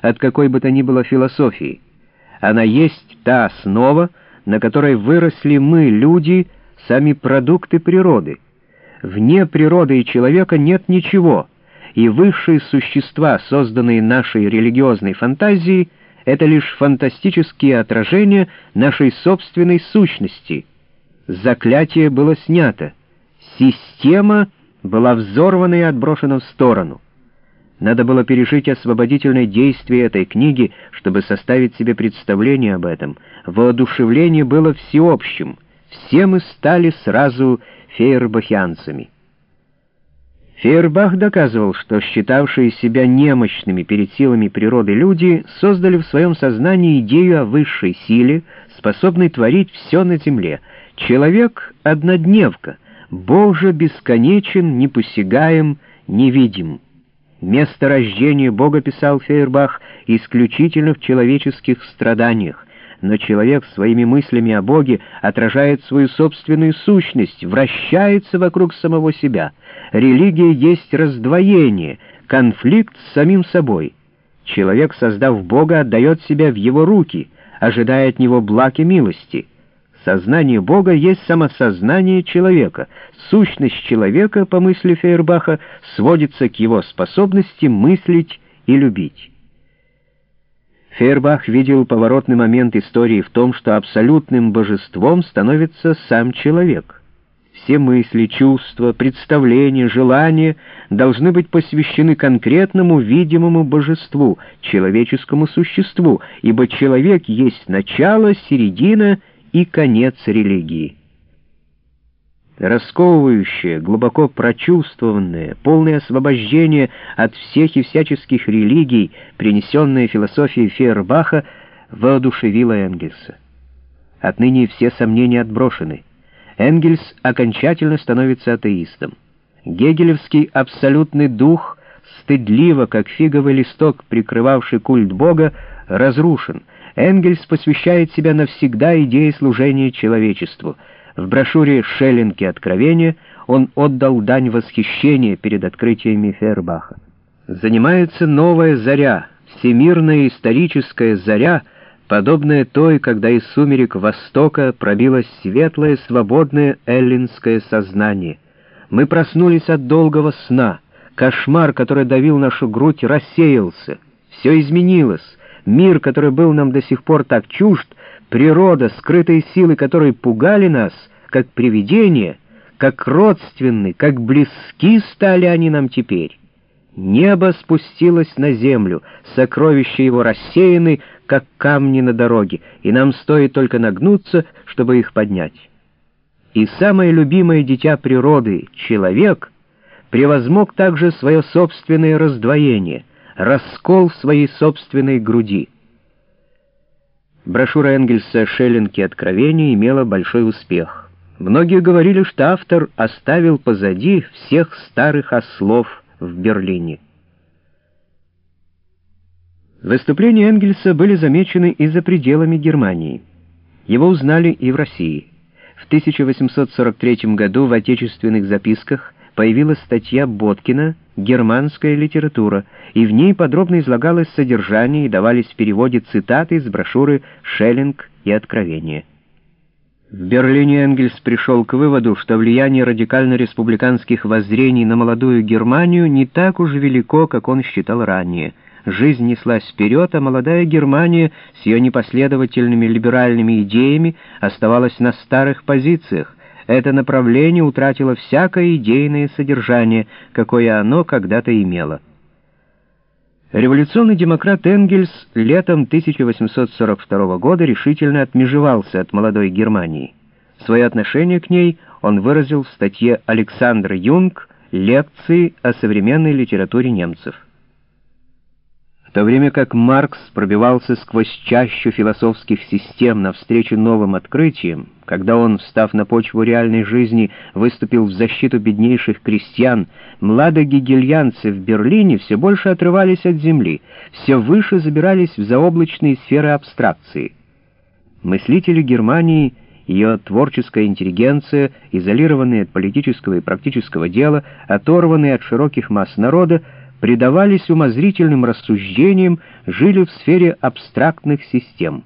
от какой бы то ни было философии. Она есть та основа, на которой выросли мы, люди, сами продукты природы. Вне природы и человека нет ничего, и высшие существа, созданные нашей религиозной фантазией, это лишь фантастические отражения нашей собственной сущности. Заклятие было снято. Система была взорвана и отброшена в сторону. Надо было пережить освободительное действие этой книги, чтобы составить себе представление об этом. Воодушевление было всеобщим. Все мы стали сразу фейербахианцами. Фейербах доказывал, что считавшие себя немощными перед силами природы люди создали в своем сознании идею о высшей силе, способной творить все на земле. Человек — однодневка, Бог же бесконечен, непосягаем, невидим. Место рождения Бога, писал Фейербах, исключительно в человеческих страданиях, но человек своими мыслями о Боге отражает свою собственную сущность, вращается вокруг самого себя. Религия есть раздвоение, конфликт с самим собой. Человек, создав Бога, отдает себя в его руки, ожидая от него благ и милости. Сознание Бога есть самосознание человека. Сущность человека, по мысли Фейербаха, сводится к его способности мыслить и любить. Фейербах видел поворотный момент истории в том, что абсолютным божеством становится сам человек. Все мысли, чувства, представления, желания должны быть посвящены конкретному видимому божеству, человеческому существу, ибо человек есть начало, середина и конец религии. Расковывающее, глубоко прочувствованное, полное освобождение от всех и всяческих религий, принесенное философией Фейербаха, воодушевило Энгельса. Отныне все сомнения отброшены. Энгельс окончательно становится атеистом. Гегелевский абсолютный дух, стыдливо, как фиговый листок, прикрывавший культ Бога, разрушен — Энгельс посвящает себя навсегда идее служения человечеству. В брошюре «Шеллинги откровения» он отдал дань восхищения перед открытиями Фейербаха. Занимается новая заря, всемирная историческая заря, подобная той, когда из сумерек Востока пробилось светлое, свободное эллинское сознание. Мы проснулись от долгого сна. Кошмар, который давил нашу грудь, рассеялся. Все изменилось. Мир, который был нам до сих пор так чужд, природа, скрытые силы, которые пугали нас, как привидения, как родственны, как близки стали они нам теперь. Небо спустилось на землю, сокровища его рассеяны, как камни на дороге, и нам стоит только нагнуться, чтобы их поднять. И самое любимое дитя природы, человек, превозмог также свое собственное раздвоение — раскол в своей собственной груди. Брошюра Энгельса «Шеллинги откровения» имела большой успех. Многие говорили, что автор оставил позади всех старых ослов в Берлине. Выступления Энгельса были замечены и за пределами Германии. Его узнали и в России. В 1843 году в отечественных записках появилась статья Боткина «Германская литература», и в ней подробно излагалось содержание и давались в переводе цитаты из брошюры «Шеллинг и Откровение». В Берлине Энгельс пришел к выводу, что влияние радикально-республиканских воззрений на молодую Германию не так уж велико, как он считал ранее. Жизнь неслась вперед, а молодая Германия с ее непоследовательными либеральными идеями оставалась на старых позициях, это направление утратило всякое идейное содержание, какое оно когда-то имело. Революционный демократ Энгельс летом 1842 года решительно отмежевался от молодой Германии. Свое отношение к ней он выразил в статье Александр Юнг «Лекции о современной литературе немцев». В то время как Маркс пробивался сквозь чащу философских систем навстречу новым открытиям, когда он, встав на почву реальной жизни, выступил в защиту беднейших крестьян, младогигельянцы в Берлине все больше отрывались от земли, все выше забирались в заоблачные сферы абстракции. Мыслители Германии, ее творческая интеллигенция, изолированные от политического и практического дела, оторванные от широких масс народа, предавались умозрительным рассуждениям, жили в сфере абстрактных систем.